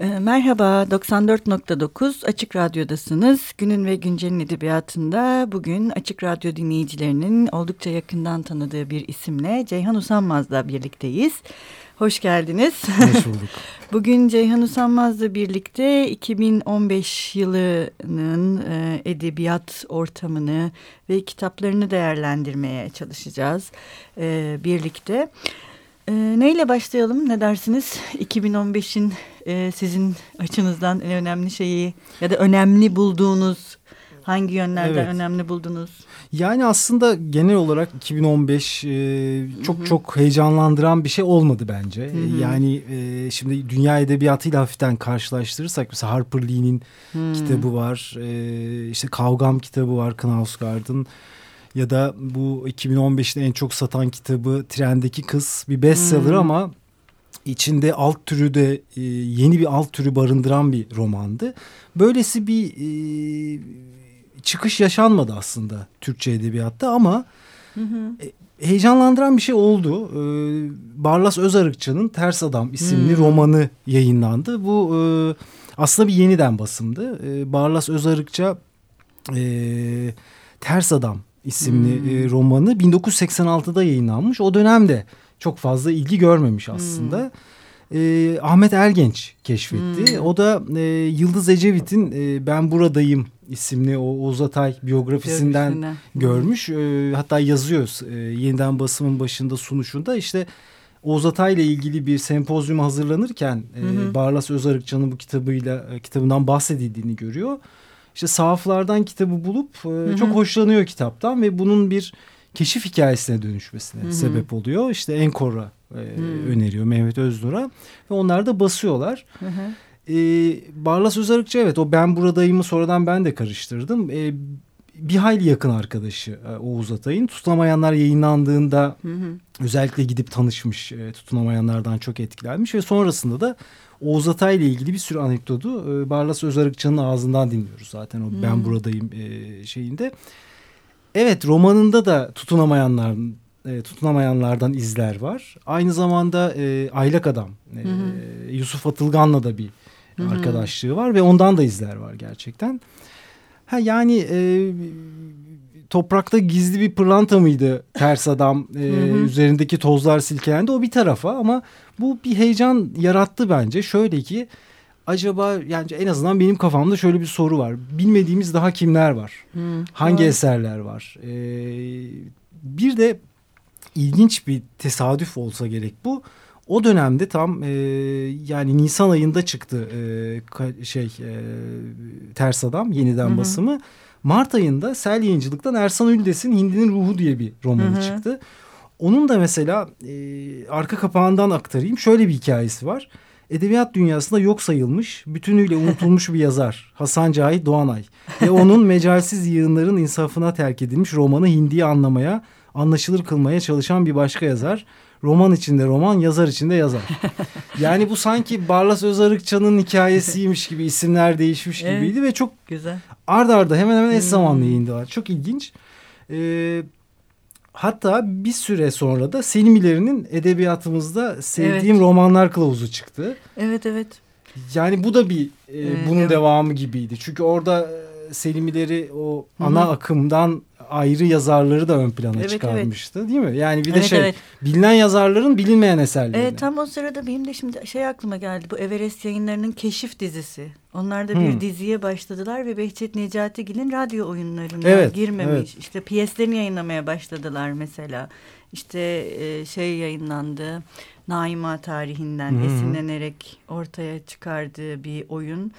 Ee, merhaba, 94.9 Açık Radyo'dasınız. Günün ve Güncel'in edebiyatında bugün Açık Radyo dinleyicilerinin oldukça yakından tanıdığı bir isimle Ceyhan Usanmaz'la birlikteyiz. Hoş geldiniz. Hoş bulduk. Bugün Ceyhan Usanmaz'la birlikte 2015 yılının e, edebiyat ortamını ve kitaplarını değerlendirmeye çalışacağız e, birlikte. E, neyle başlayalım ne dersiniz? 2015'in e, sizin açınızdan en önemli şeyi ya da önemli bulduğunuz hangi yönlerden evet. önemli buldunuz? Yani aslında genel olarak 2015 e, çok Hı-hı. çok heyecanlandıran bir şey olmadı bence. Hı-hı. Yani e, şimdi dünya edebiyatıyla hafiften karşılaştırırsak mesela Harper Lee'nin kitabı var. E, işte Kavgam kitabı var Knausgaard'ın. Ya da bu 2015'te en çok satan kitabı Trendeki Kız bir bestseller hmm. ama içinde alt türü de e, yeni bir alt türü barındıran bir romandı. Böylesi bir e, çıkış yaşanmadı aslında Türkçe edebiyatta ama hı hı. E, heyecanlandıran bir şey oldu. E, Barlas Özarıkçı'nın Ters Adam isimli hmm. romanı yayınlandı. Bu e, aslında bir yeniden basımdı. E, Barlas Özarıkça e, Ters Adam isimli hmm. e, romanı 1986'da yayınlanmış. O dönemde çok fazla ilgi görmemiş aslında. Hmm. E, Ahmet Ergenç keşfetti. Hmm. O da e, Yıldız Ecevit'in e, Ben Buradayım isimli o Oğuz Atay biyografisinden görmüş. E, hatta yazıyor e, yeniden basımın başında sunuşunda işte Oğuz Atay ile ilgili bir sempozyum hazırlanırken E, Barlas Özarıkçı'nın bu kitabıyla e, kitabından bahsedildiğini görüyor. İşte sahaflardan kitabı bulup e, çok hoşlanıyor kitaptan ve bunun bir keşif hikayesine dönüşmesine hı hı. sebep oluyor. İşte Enkor'a e, öneriyor Mehmet Öznur'a ve onlar da basıyorlar. Hı hı. E, Barlas Özarıkçı evet o ben buradayımı sonradan ben de karıştırdım. E, bir hayli yakın arkadaşı e, Oğuz Atay'ın. Tutunamayanlar yayınlandığında hı hı. özellikle gidip tanışmış. E, tutunamayanlardan çok etkilenmiş ve sonrasında da Oğuz Atay ile ilgili bir sürü anekdotu e, Barlas Özarıkçı'nın ağzından dinliyoruz zaten o hmm. ben buradayım e, şeyinde. Evet romanında da tutunamayanlar e, tutunamayanlardan izler var. Aynı zamanda e, Aylak Adam e, Yusuf Atılgan'la da bir hı arkadaşlığı var ve ondan da izler var gerçekten. Ha yani e, toprakta gizli bir pırlanta mıydı ters adam e, üzerindeki tozlar silkelendi o bir tarafa ama bu bir heyecan yarattı bence. Şöyle ki acaba yani en azından benim kafamda şöyle bir soru var. Bilmediğimiz daha kimler var? Hmm. Hangi evet. eserler var? Ee, bir de ilginç bir tesadüf olsa gerek bu. O dönemde tam e, yani Nisan ayında çıktı e, şey e, Ters Adam yeniden Hı-hı. basımı. Mart ayında Sel Yayıncılık'tan Ersan Üldes'in Hindinin Ruhu diye bir romanı Hı-hı. çıktı. Onun da mesela e, arka kapağından aktarayım. Şöyle bir hikayesi var. Edebiyat dünyasında yok sayılmış, bütünüyle unutulmuş bir yazar Hasan Cahit Doğanay. Ve onun mecalsiz yığınların insafına terk edilmiş romanı Hindi'yi anlamaya, anlaşılır kılmaya çalışan bir başka yazar. Roman içinde roman, yazar içinde yazar. Yani bu sanki Barlas Özarıkçı'nın hikayesiymiş gibi isimler değişmiş gibiydi evet, ve çok güzel. Arda arda hemen hemen eş zamanlı hmm. yayındılar. Çok ilginç. Ee, Hatta bir süre sonra da Selimilerinin edebiyatımızda sevdiğim evet. romanlar kılavuzu çıktı. Evet evet. Yani bu da bir e, bunun evet. devamı gibiydi. Çünkü orada e, Selimileri o ana Hı -hı. akımdan ayrı yazarları da ön plana evet, çıkarmıştı evet. değil mi? Yani bir de evet, şey evet. bilinen yazarların bilinmeyen eserleri. Evet tam o sırada benim de şimdi şey aklıma geldi. Bu Everest yayınlarının Keşif dizisi. Onlar da bir hmm. diziye başladılar ve Behçet Necatigil'in radyo oyunlarına evet, girmemiş. Evet. İşte piyeslerini yayınlamaya başladılar mesela. İşte e, şey yayınlandı. Naima tarihinden hmm. esinlenerek ortaya çıkardığı bir oyun.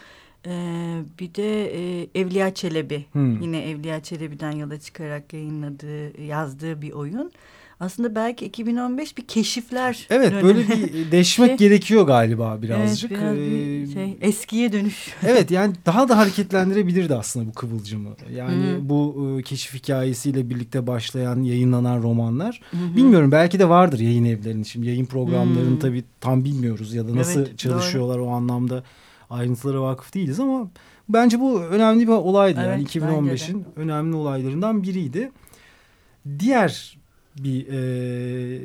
Ee, bir de e, Evliya Çelebi hmm. yine Evliya Çelebi'den yola çıkarak yayınladığı yazdığı bir oyun. Aslında belki 2015 bir keşifler. Evet dönemi. böyle bir deşmek şey, gerekiyor galiba birazcık. Evet, biraz bir şey, eskiye dönüş. evet yani daha da hareketlendirebilirdi aslında bu kıvılcımı. Yani hmm. bu e, keşif hikayesiyle birlikte başlayan yayınlanan romanlar. Hmm. Bilmiyorum belki de vardır yayın evlerinin. Şimdi yayın programlarını hmm. tabii tam bilmiyoruz ya da nasıl evet, çalışıyorlar doğru. o anlamda ayrıntılara vakıf değiliz ama bence bu önemli bir olaydı. Evet, yani 2015'in önemli olaylarından biriydi. Diğer bir e,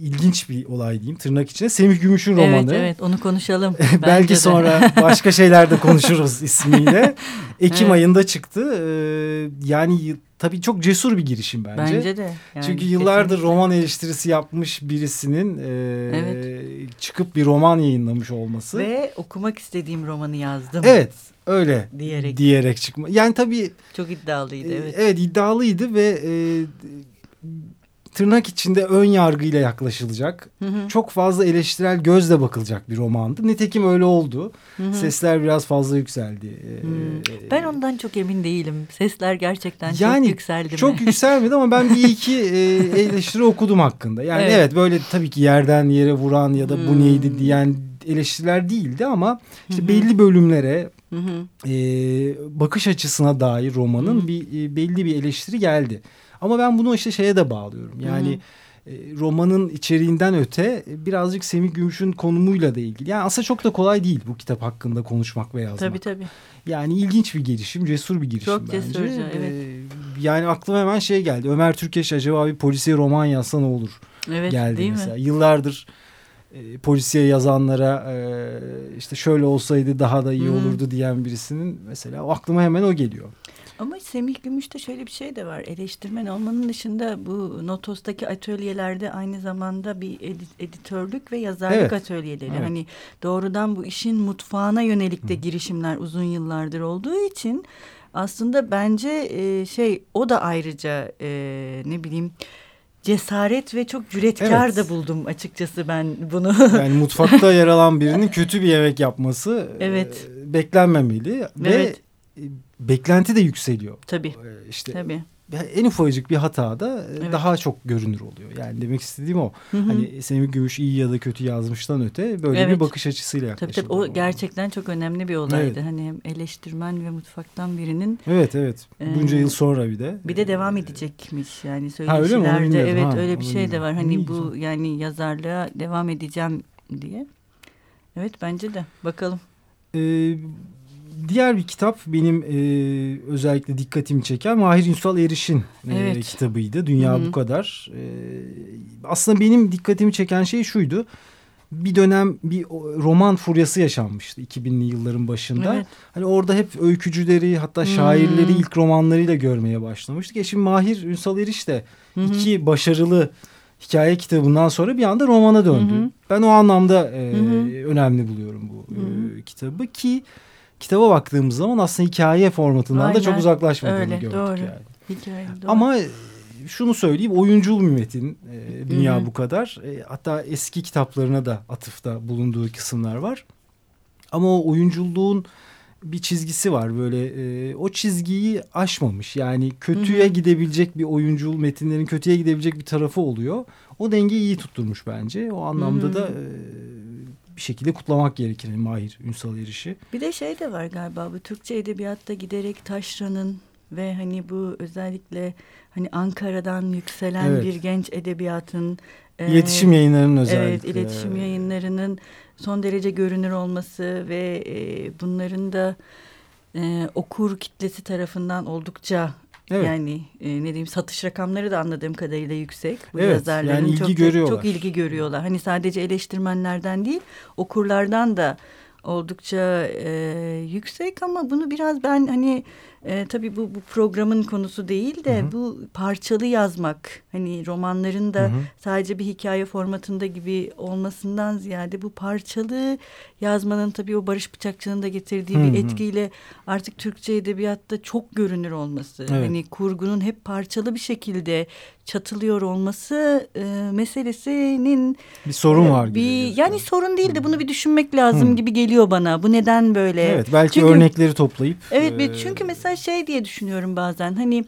ilginç bir olay diyeyim tırnak içinde. Semih Gümüş'ün romanı. Evet evet onu konuşalım. Belki sonra başka şeylerde konuşuruz ismiyle. Ekim evet. ayında çıktı. Ee, yani tabii çok cesur bir girişim bence. Bence de. Yani Çünkü yıllardır kesinlikle. roman eleştirisi yapmış birisinin e, evet. çıkıp bir roman yayınlamış olması. Ve okumak istediğim romanı yazdım. Evet öyle diyerek diyerek çıkma. Yani tabii çok iddialıydı evet. Evet iddialıydı ve e, tırnak içinde ön yargıyla yaklaşılacak. Hı hı. Çok fazla eleştirel gözle bakılacak bir romandı. Nitekim öyle oldu. Hı hı. Sesler biraz fazla yükseldi. Ee, ben ondan çok emin değilim. Sesler gerçekten yani, çok yükseldi Çok mi? yükselmedi ama ben bir iki e, eleştiri okudum hakkında. Yani evet. evet böyle tabii ki yerden yere vuran ya da bu neydi diyen eleştiriler değildi ama işte hı hı. belli bölümlere Hı hı. E, bakış açısına dair romanın hı hı. bir e, belli bir eleştiri geldi. Ama ben bunu işte şeye de bağlıyorum. Yani e, romanın içeriğinden öte birazcık Semih Gümüş'ün konumuyla da ilgili. Yani aslında çok da kolay değil bu kitap hakkında konuşmak ve yazmak. Tabii tabii. Yani ilginç bir girişim, cesur bir girişim çok bence. Çok cesurca evet. Ee, yani aklıma hemen şey geldi. Ömer Türkeş acaba bir polisiye roman yazsa ne olur? Evet geldi değil mesela. mi? Yıllardır e, polisiye yazanlara e, işte şöyle olsaydı daha da iyi olurdu diyen birisinin mesela aklıma hemen o geliyor. Ama Semih Gümüş'te şöyle bir şey de var. Eleştirmen olmanın dışında bu Notos'taki atölyelerde aynı zamanda bir editörlük ve yazarlık evet. atölyeleri. Evet. Hani doğrudan bu işin mutfağına yönelik de girişimler uzun yıllardır olduğu için aslında bence e, şey o da ayrıca e, ne bileyim cesaret ve çok cüretkar evet. da buldum açıkçası ben bunu. Yani mutfakta yer alan birinin kötü bir yemek yapması evet. e, beklenmemeli evet. ve beklenti de yükseliyor. Tabii. Ee, işte Tabii. En ufacık bir hata da e, evet. daha çok görünür oluyor. Yani demek istediğim o. Hı hı. Hani Semih Gümüş iyi ya da kötü yazmıştan öte böyle evet. bir bakış açısıyla yaklaşılıyor. Tabii tabii o gerçekten çok önemli bir olaydı. Evet. Hani eleştirmen ve mutfaktan birinin. Evet evet. Bunca e, yıl sonra bir de. Bir de devam edecekmiş yani söyleşilerde. Evet ha, öyle bir şey de var. Hani bu yani yazarlığa devam edeceğim diye. Evet bence de. Bakalım. Ee, diğer bir kitap benim e, özellikle dikkatimi çeken Mahir Ünsal Eriş'in e, evet. e, kitabıydı. Dünya Hı-hı. bu kadar. E, aslında benim dikkatimi çeken şey şuydu. Bir dönem bir roman furyası yaşanmıştı 2000'li yılların başında. Evet. Hani orada hep öykücüleri hatta şairleri hmm. ilk romanlarıyla görmeye başlamıştık. E şimdi Mahir Ünsal Eriş de hmm. iki başarılı hikaye kitabından sonra bir anda romana döndü. Hmm. Ben o anlamda e, hmm. önemli buluyorum bu hmm. e, kitabı ki kitaba baktığımız zaman aslında hikaye formatından Aynen. da çok uzaklaşmadığını Öyle, gördük doğru. yani. Hikaye, doğru. Ama e, şunu söyleyeyim oyuncul bir metin e, dünya Hı-hı. bu kadar. E, hatta eski kitaplarına da atıfta bulunduğu kısımlar var. Ama o oyunculuğun bir çizgisi var böyle e, o çizgiyi aşmamış yani kötüye Hı-hı. gidebilecek bir oyuncul metinlerin kötüye gidebilecek bir tarafı oluyor. O dengeyi iyi tutturmuş bence o anlamda Hı-hı. da e, bir şekilde kutlamak gerekir yani Mahir Ünsal Eriş'i. Bir de şey de var galiba bu Türkçe edebiyatta giderek taşranın ve hani bu özellikle hani Ankara'dan yükselen evet. bir genç edebiyatın iletişim e, yayınlarının özellikle. Evet, iletişim yayınlarının son derece görünür olması ve e, bunların da e, okur kitlesi tarafından oldukça Evet. Yani e, ne diyeyim satış rakamları da anladığım kadarıyla yüksek. Bu evet, yazarların yani ilgi çok, görüyorlar. çok ilgi görüyorlar. Hani sadece eleştirmenlerden değil okurlardan da oldukça e, yüksek ama bunu biraz ben hani e, tabii bu, bu programın konusu değil de hı hı. bu parçalı yazmak hani romanların da hı hı. sadece bir hikaye formatında gibi olmasından ziyade bu parçalı yazmanın tabii o Barış Bıçakçı'nın da getirdiği hı hı. bir etkiyle artık Türkçe edebiyatta çok görünür olması. Evet. Hani kurgunun hep parçalı bir şekilde çatılıyor olması e, meselesinin bir sorun var gibi. Bir, yani sorun değil de bunu bir düşünmek lazım hmm. gibi geliyor bana. Bu neden böyle? Evet belki çünkü, örnekleri toplayıp. Evet e, çünkü mesela şey diye düşünüyorum bazen hani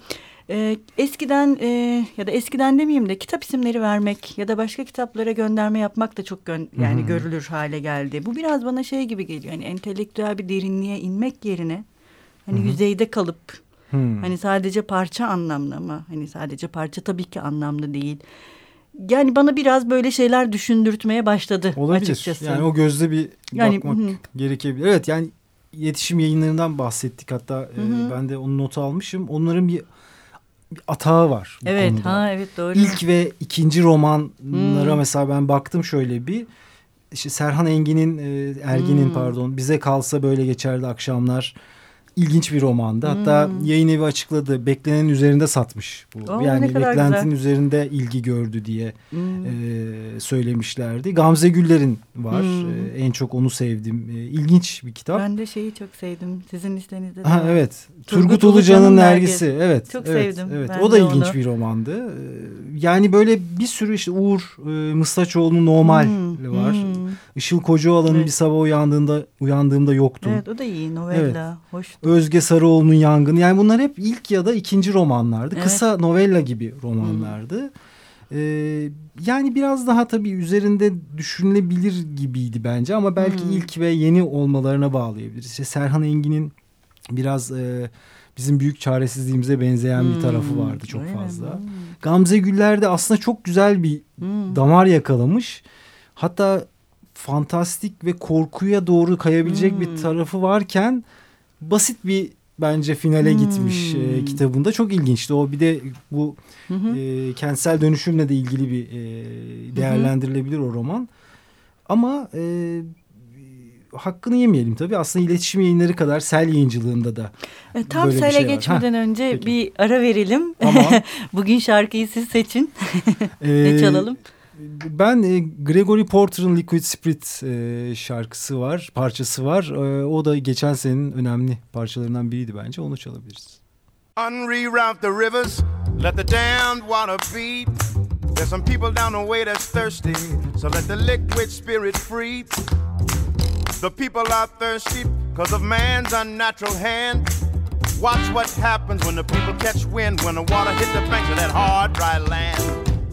e, eskiden e, ya da eskiden demeyeyim de kitap isimleri vermek ya da başka kitaplara gönderme yapmak da çok gön yani hmm. görülür hale geldi. Bu biraz bana şey gibi geliyor. Yani entelektüel bir derinliğe inmek yerine hani hmm. yüzeyde kalıp Hmm. Hani sadece parça anlamlı mı? Hani sadece parça tabii ki anlamlı değil. Yani bana biraz böyle şeyler düşündürtmeye başladı Olabilir. açıkçası. Yani o gözle bir yani, bakmak hı. gerekebilir. Evet yani iletişim yayınlarından bahsettik hatta hı hı. E, ben de onu notu almışım. Onların bir atağı var. Bu evet, konuda. ha evet doğru. İlk ve ikinci romanlara hmm. mesela ben baktım şöyle bir işte Serhan Engin'in e, Ergin'in hmm. pardon bize kalsa böyle geçerdi akşamlar ilginç bir romandı. Hatta hmm. yayın evi açıkladı. Beklenenin üzerinde satmış bu. Oo, yani beklentinin güzel. üzerinde ilgi gördü diye hmm. e, söylemişlerdi. Gamze Güller'in var. Hmm. E, en çok onu sevdim. E, ilginç bir kitap. Ben de şeyi çok sevdim. Sizin listenizde de. Ha, evet. Turgut, Turgut Ulucan'ın Nergisi. Evet. Çok evet, sevdim. Evet. Ben o da ilginç onu. bir romandı. E, yani böyle bir sürü işte Uğur e, Mıslaçoğlu'nun Normal hmm. var. Hmm. Işıl Kocaoğlan'ın evet. bir sabah uyandığında uyandığımda yoktum. Evet o da iyi novella. Evet. Hoş. Özge Sarıoğlu'nun Yangın. Yani bunlar hep ilk ya da ikinci romanlardı. Evet. Kısa novella gibi romanlardı. Ee, yani biraz daha tabii üzerinde düşünülebilir gibiydi bence ama belki hmm. ilk ve yeni olmalarına bağlayabiliriz. İşte Serhan Engin'in biraz e, bizim büyük çaresizliğimize benzeyen hmm. bir tarafı vardı çok fazla. Hmm. Gamze Güller de aslında çok güzel bir hmm. damar yakalamış. Hatta fantastik ve korkuya doğru kayabilecek hmm. bir tarafı varken basit bir bence finale hmm. gitmiş e, kitabında. Çok ilginçti. O bir de bu hı E, kentsel dönüşümle de ilgili bir e, değerlendirilebilir hı o roman. Ama e, hakkını yemeyelim tabii. Aslında iletişim yayınları kadar sel yayıncılığında da e, Tam sele şey geçmeden ha, önce peki. bir ara verelim. Tamam. Bugün şarkıyı siz seçin. ne ee, çalalım? Ben e, Gregory Porter'ın Liquid Spirit e, şarkısı var, parçası var. E, o da geçen senenin önemli parçalarından biriydi bence. Onu çalabiliriz. Unreroute the rivers, let the damned water beat. There's some people down the way that's thirsty, so let the liquid spirit free. The people are thirsty because of man's unnatural hand. Watch what happens when the people catch wind, when the water hits the banks of that hard, dry land.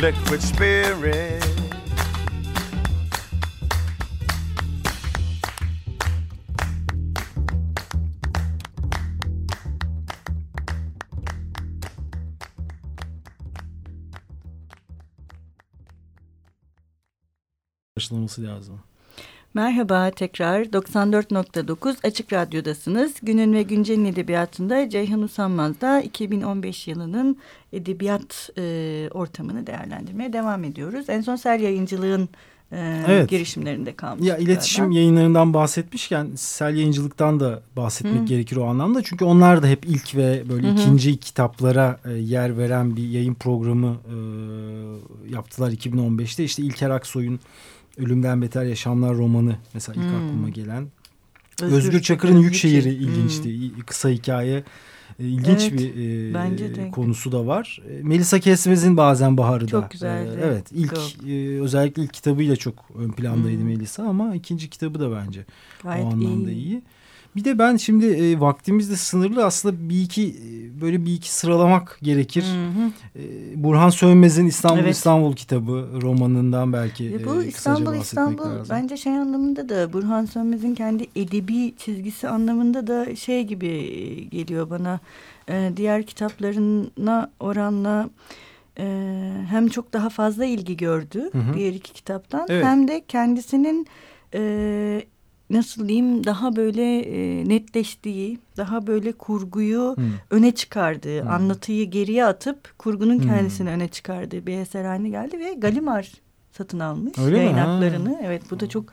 liquid spirit. Başlaması lazım. Merhaba tekrar 94.9 Açık Radyo'dasınız. Günün ve Güncel'in edebiyatında Ceyhan Usanmaz'da 2015 yılının edebiyat e, ortamını değerlendirmeye devam ediyoruz. En son Sel Yayıncılığın e, evet. girişimlerinde kalmış. Ya iletişim galiba. yayınlarından bahsetmişken Sel Yayıncılık'tan da bahsetmek Hı. gerekir o anlamda. Çünkü onlar da hep ilk ve böyle Hı. ikinci kitaplara e, yer veren bir yayın programı e, yaptılar 2015'te. İşte İlker Aksoy'un Ölümden Beter Yaşamlar romanı mesela ilk hmm. aklıma gelen. Özgür, Özgür Çakır'ın Yük Şehri ilginçti. Hmm. Kısa hikaye e, ilginç evet, bir e, bence de. konusu da var. E, Melisa Kesmez'in bazen Baharı çok da. Çok güzeldi. E, evet ilk e, özellikle ilk kitabıyla çok ön plandaydı hmm. Melisa ama ikinci kitabı da bence Gayet o anlamda iyi. iyi. Bir de ben şimdi e, vaktimiz de sınırlı aslında bir iki e, böyle bir iki sıralamak gerekir. Hı hı. E, Burhan Sönmez'in İstanbul evet. İstanbul kitabı romanından belki e, bu İstanbul İstanbul lazım. bence şey anlamında da Burhan Sönmez'in kendi edebi çizgisi anlamında da şey gibi e, geliyor bana. E, diğer kitaplarına oranla e, hem çok daha fazla ilgi gördü hı hı. diğer iki kitaptan evet. hem de kendisinin e, nasıl diyeyim daha böyle e, netleştiği, daha böyle kurguyu hmm. öne çıkardığı, hmm. anlatıyı geriye atıp kurgunun hmm. kendisini öne çıkardığı bir eser haline geldi ve Galimar satın almış Öyle yayın haklarını. Evet bu da çok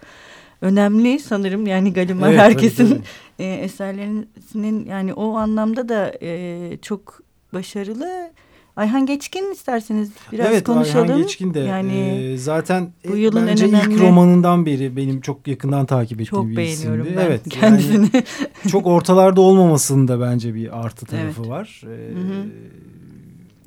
önemli sanırım yani Galimar evet, herkesin evet, evet. E, eserlerinin yani o anlamda da e, çok başarılı. Ayhan Geçkin isterseniz biraz evet, konuşalım. Ayhan Geçkin de yani, e, zaten bu e, yılın bence en önemli... ilk romanından beri benim çok yakından takip ettiğim çok bir isimdi. Çok beğeniyorum ben evet, kendisini. Yani çok ortalarda olmamasının da bence bir artı tarafı evet. var. Hı hı.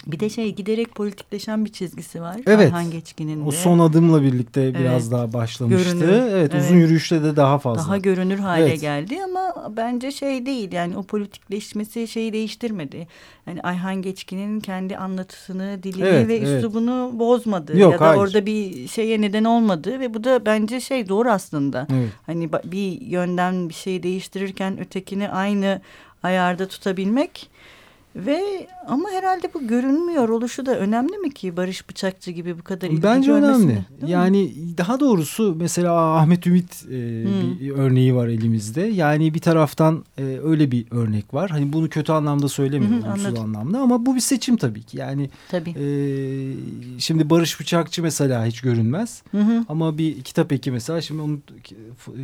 Bir de şey giderek politikleşen bir çizgisi var. Evet. Ayhan Geçkin'in de. O son adımla birlikte evet. biraz daha başlamıştı. Görünür. Evet, evet uzun yürüyüşte de daha fazla. Daha görünür hale evet. geldi ama bence şey değil yani o politikleşmesi şeyi değiştirmedi. Yani Ayhan Geçkin'in kendi anlatısını, dilini evet, ve evet. üslubunu bozmadı. Yok, ya da hayır. orada bir şeye neden olmadı ve bu da bence şey doğru aslında. Evet. Hani bir yönden bir şeyi değiştirirken ötekini aynı ayarda tutabilmek ve ama herhalde bu görünmüyor oluşu da önemli mi ki Barış Bıçakçı gibi bu kadar ilgi Bence önemli. Yani mi? daha doğrusu mesela Ahmet Ümit e, hmm. bir örneği var elimizde. Yani bir taraftan e, öyle bir örnek var. Hani bunu kötü anlamda söylemiyorum, olumsuz anlamda ama bu bir seçim tabii ki. Yani tabii. E, şimdi Barış Bıçakçı mesela hiç görünmez. Hmm. Ama bir kitap eki mesela şimdi onun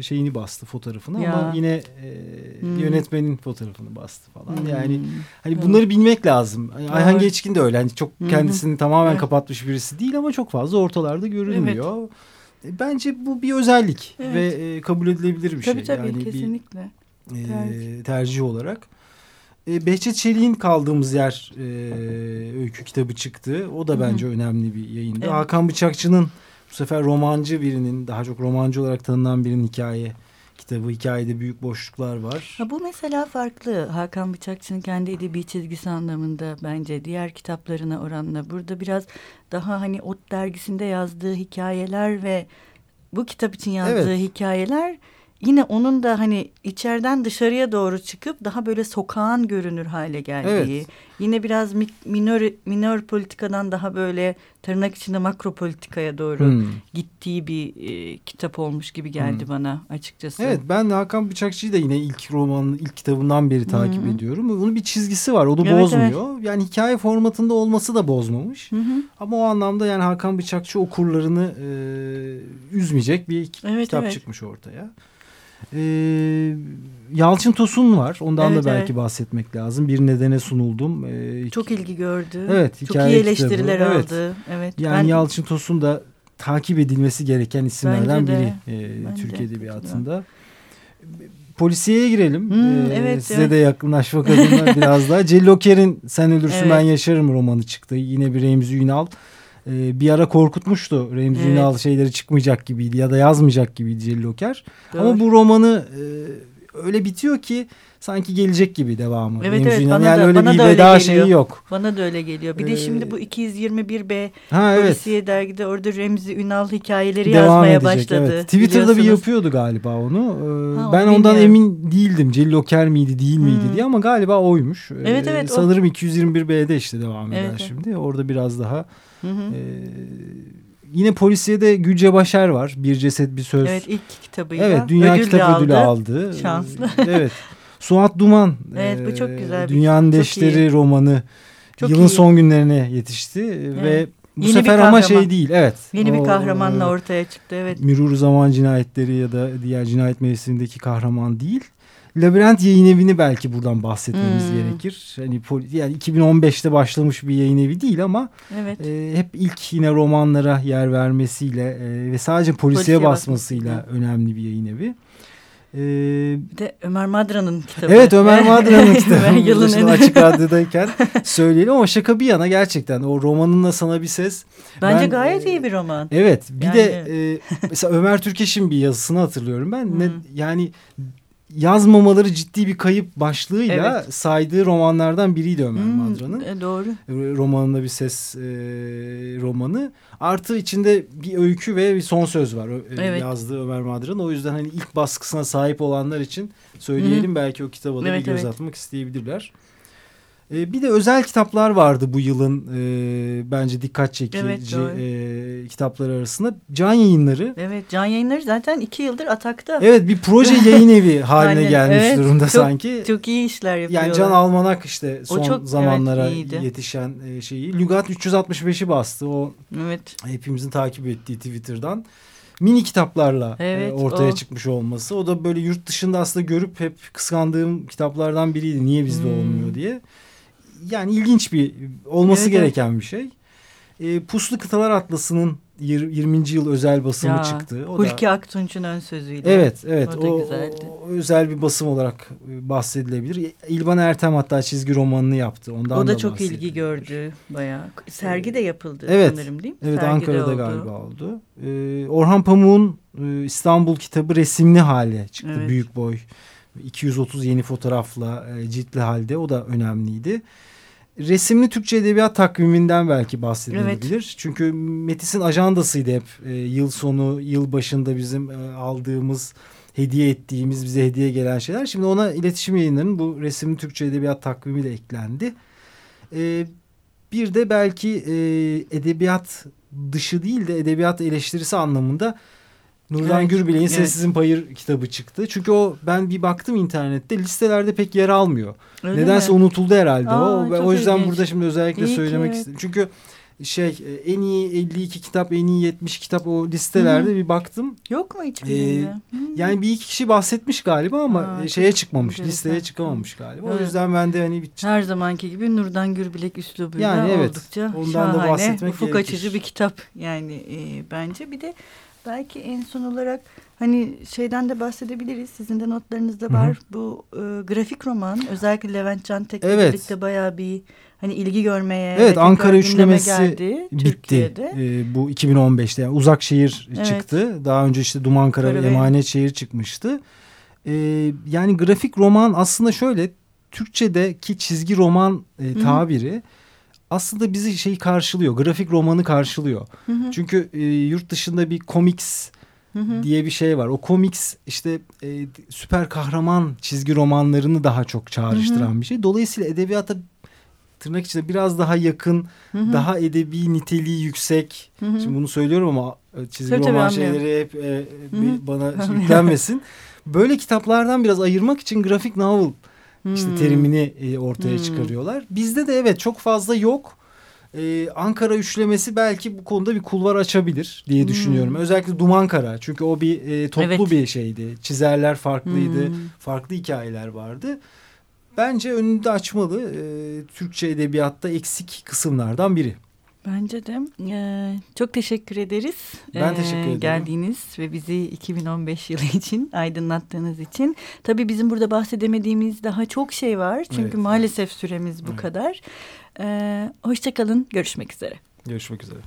şeyini bastı fotoğrafını ya. ama yine e, hmm. yönetmenin fotoğrafını bastı falan. Hmm. Yani hani bunu bunları bilmek lazım. Yani Ayhan Geçkin de öyle. Yani çok kendisini Hı-hı. tamamen evet. kapatmış birisi değil ama çok fazla ortalarda görünmüyor. Evet. E, bence bu bir özellik evet. ve e, kabul edilebilir bir tabii, şey. Tabii yani kesinlikle. Bir, e, tercih. tercih olarak. E, Behçet Çelik'in kaldığımız yer e, öykü kitabı çıktı. O da bence önemli bir yayındı. Evet. Hakan Bıçakçı'nın bu sefer romancı birinin daha çok romancı olarak tanınan birinin hikaye kitabı. Hikayede büyük boşluklar var. Ha, bu mesela farklı. Hakan Bıçakçı'nın kendi edebi çizgisi anlamında bence diğer kitaplarına oranla. Burada biraz daha hani Ot dergisinde yazdığı hikayeler ve bu kitap için yazdığı evet. hikayeler yine onun da hani içeriden dışarıya doğru çıkıp daha böyle sokağın görünür hale geldiği. Evet. Yine biraz minör minör politikadan daha böyle tırnak içinde makro politikaya doğru hmm. gittiği bir e, kitap olmuş gibi geldi hmm. bana açıkçası. Evet ben Hakan Bıçakçı'yı da yine ilk romanın ilk kitabından beri takip hmm. ediyorum. Onun bir çizgisi var onu evet, bozmuyor. Evet. Yani hikaye formatında olması da bozmamış. Hmm. Ama o anlamda yani Hakan Bıçakçı okurlarını e, üzmeyecek bir evet, kitap evet. çıkmış ortaya. Ee, Yalçın Tosun var. Ondan evet, da belki evet. bahsetmek lazım. Bir nedene sunuldum. Ee, Çok ilgi gördü. Evet. Çok iyi eleştiriler kitabı. aldı. Evet. evet. Yani ben... Yalçın Tosun da takip edilmesi gereken isimlerden biri e, Türk Edebiyatı'nda. Polisiyeye girelim. Hmm, ee, evet, size evet. de yakınlaşmak adına biraz daha. Celil Oker'in Sen Ölürsün evet. Ben Yaşarım romanı çıktı. Yine bir Remzi Ünal e, bir ara korkutmuştu. Remzi evet. Ünal şeyleri çıkmayacak gibiydi ya da yazmayacak gibiydi Celil Oker. Ama bu romanı e, öyle bitiyor ki sanki gelecek gibi devamı. Evet Remzi evet bana yani da, öyle bana bir da veda şeyi yok. Bana da öyle geliyor. Bir ee, de şimdi bu 221B ha, polisiye evet. dergide orada Remzi Ünal hikayeleri Devam yazmaya edecek, başladı. Evet. Twitter'da bir yapıyordu galiba onu. Ee, ha, ben ondan bilmiyorum. emin değildim. Celil Oker miydi değil miydi hmm. diye ama galiba oymuş. Evet evet. Sanırım o... 221B'de işte devam eder evet. şimdi. Orada biraz daha Hı hı. E, yine polisiyede Gülce Başer var. Bir Ceset Bir Söz. Evet ilk kitabıyla. Evet Dünya ödül Kitap Ödülü aldı. Şanslı. evet. Suat Duman. Evet bu çok güzel. Bir Dünyanın Deşleri romanı. Çok yılın iyi. son günlerine yetişti evet. ve bu Yeni sefer ama şey değil. Evet. Yeni o, bir kahramanla ortaya çıktı. Evet. Mürür Zaman Cinayetleri ya da diğer cinayet mevsimindeki kahraman değil. Labirent yayın evini belki buradan bahsetmemiz hmm. gerekir. Hani yani 2015'te başlamış bir yayın evi değil ama evet. e, hep ilk yine romanlara yer vermesiyle e, ve sadece polisiye, polisiye basmasıyla basması. önemli bir yayın evi. Ee, bir de Ömer Madra'nın kitabı. Evet Ömer Madra'nın kitabı. Yılın en... açık radyodayken söyleyelim ama şaka bir yana gerçekten o romanınla sana bir ses. Bence ben, gayet e, iyi bir roman. Evet bir yani... de e, mesela Ömer Türkeş'in bir yazısını hatırlıyorum ben. Hmm. Ne, yani yazmamaları ciddi bir kayıp başlığıyla evet. saydığı romanlardan biriydi Ömer hmm, Madra'nın. E, doğru. Romanında bir ses e, romanı. Artı içinde bir öykü ve bir son söz var e, evet. yazdığı Ömer Madra'nın. O yüzden hani ilk baskısına sahip olanlar için söyleyelim. Hmm. Belki o kitaba da evet, bir göz evet. atmak isteyebilirler. E, bir de özel kitaplar vardı bu yılın e, bence dikkat çekici evet, e, kitaplar arasında. Can Yayınları. Evet Can Yayınları zaten iki yıldır atakta. Evet bir proje yayın evi haline Aynen, gelmiş evet, durumda çok, sanki. Çok iyi işler yapıyorlar. Yani Can Almanak işte son çok, zamanlara evet, yetişen e, şeyi. Lügat 365'i bastı o evet. hepimizin takip ettiği Twitter'dan mini kitaplarla e, evet, ortaya o. çıkmış olması. O da böyle yurt dışında aslında görüp hep kıskandığım kitaplardan biriydi. Niye bizde hmm. olmuyor diye yani ilginç bir olması evet, gereken bir şey. E, Puslu Kıtalar Atlası'nın 20. yıl özel basımı ya, çıktı. O Hulki da, Aktunç'un ön sözüydü. Evet, evet. O, o, o özel bir basım olarak e, bahsedilebilir. İlban Ertem hatta çizgi romanını yaptı. Ondan o da, da çok ilgi gördü bayağı. Sergi de yapıldı evet, sanırım değil mi? Evet, Sergi Ankara'da oldu. galiba oldu. Ee, Orhan Pamuk'un e, İstanbul kitabı resimli hale çıktı. Evet. Büyük boy. 230 yeni fotoğrafla e, ciltli halde. O da önemliydi resimli Türkçe edebiyat takviminden belki bahsedilebilir. Evet. Çünkü Metis'in ajandasıydı hep e, yıl sonu, yıl başında bizim e, aldığımız, hediye ettiğimiz, bize hediye gelen şeyler. Şimdi ona iletişim yayınlarının bu resimli Türkçe edebiyat takvimi de eklendi. E, bir de belki e, edebiyat dışı değil de edebiyat eleştirisi anlamında Nurdan evet, Gürbilek'in evet. Sessizin Payır kitabı çıktı. Çünkü o ben bir baktım internette listelerde pek yer almıyor. Öyle Nedense mi? unutuldu herhalde Aa, o. O yüzden ilginç. burada şimdi özellikle İyi söylemek ki. istedim. Çünkü şey e, en iyi 52 kitap en iyi 70 kitap o listelerde Hı -hı. bir baktım. Yok mu hiçbirinde? Ee, yani bir iki kişi bahsetmiş galiba ama Aa, şeye çıkmamış listeye çıkamamış galiba. Evet. O yüzden ben de hani bir... her zamanki gibi Nurdan Gürbilek üslubuyla yani evet, oldukça ondan şahane, da bahsetmek ufuk gerekir. açıcı bir kitap yani e, bence bir de belki en son olarak hani şeyden de bahsedebiliriz. Sizin de notlarınızda var. Hı -hı. Bu e, grafik roman özellikle Levent Cantek'le evet. birlikte bayağı bir hani ilgi görmeye Evet Ankara üçlemesi geldi, bitti. Türkiye'de. E, bu 2015'te yani uzak şehir evet. çıktı. Daha önce işte Dumankara ve Emanet şehir çıkmıştı. E, yani grafik roman aslında şöyle Türkçedeki çizgi roman e, tabiri Hı -hı aslında bizi şey karşılıyor. Grafik romanı karşılıyor. Hı hı. Çünkü e, yurt dışında bir komiks hı hı. diye bir şey var. O komiks işte e, süper kahraman çizgi romanlarını daha çok çağrıştıran hı hı. bir şey. Dolayısıyla edebiyata tırnak içinde biraz daha yakın, hı hı. daha edebi niteliği yüksek. Hı hı. Şimdi bunu söylüyorum ama e, çizgi tabii, roman tabii, şeyleri hep e, hı hı. bana yüklenmesin. Böyle kitaplardan biraz ayırmak için grafik novel işte hmm. terimini e, ortaya hmm. çıkarıyorlar. Bizde de evet çok fazla yok. Ee, Ankara üçlemesi belki bu konuda bir kulvar açabilir diye hmm. düşünüyorum. Özellikle Dumankara çünkü o bir e, toplu evet. bir şeydi. Çizerler farklıydı, hmm. farklı hikayeler vardı. Bence önünde açmalı e, Türkçe edebiyatta eksik kısımlardan biri. Bence de. Ee, çok teşekkür ederiz. Ben ee, teşekkür ederim. Geldiğiniz ve bizi 2015 yılı için aydınlattığınız için. Tabii bizim burada bahsedemediğimiz daha çok şey var. Çünkü evet. maalesef süremiz bu evet. kadar. Ee, Hoşçakalın. Görüşmek üzere. Görüşmek üzere.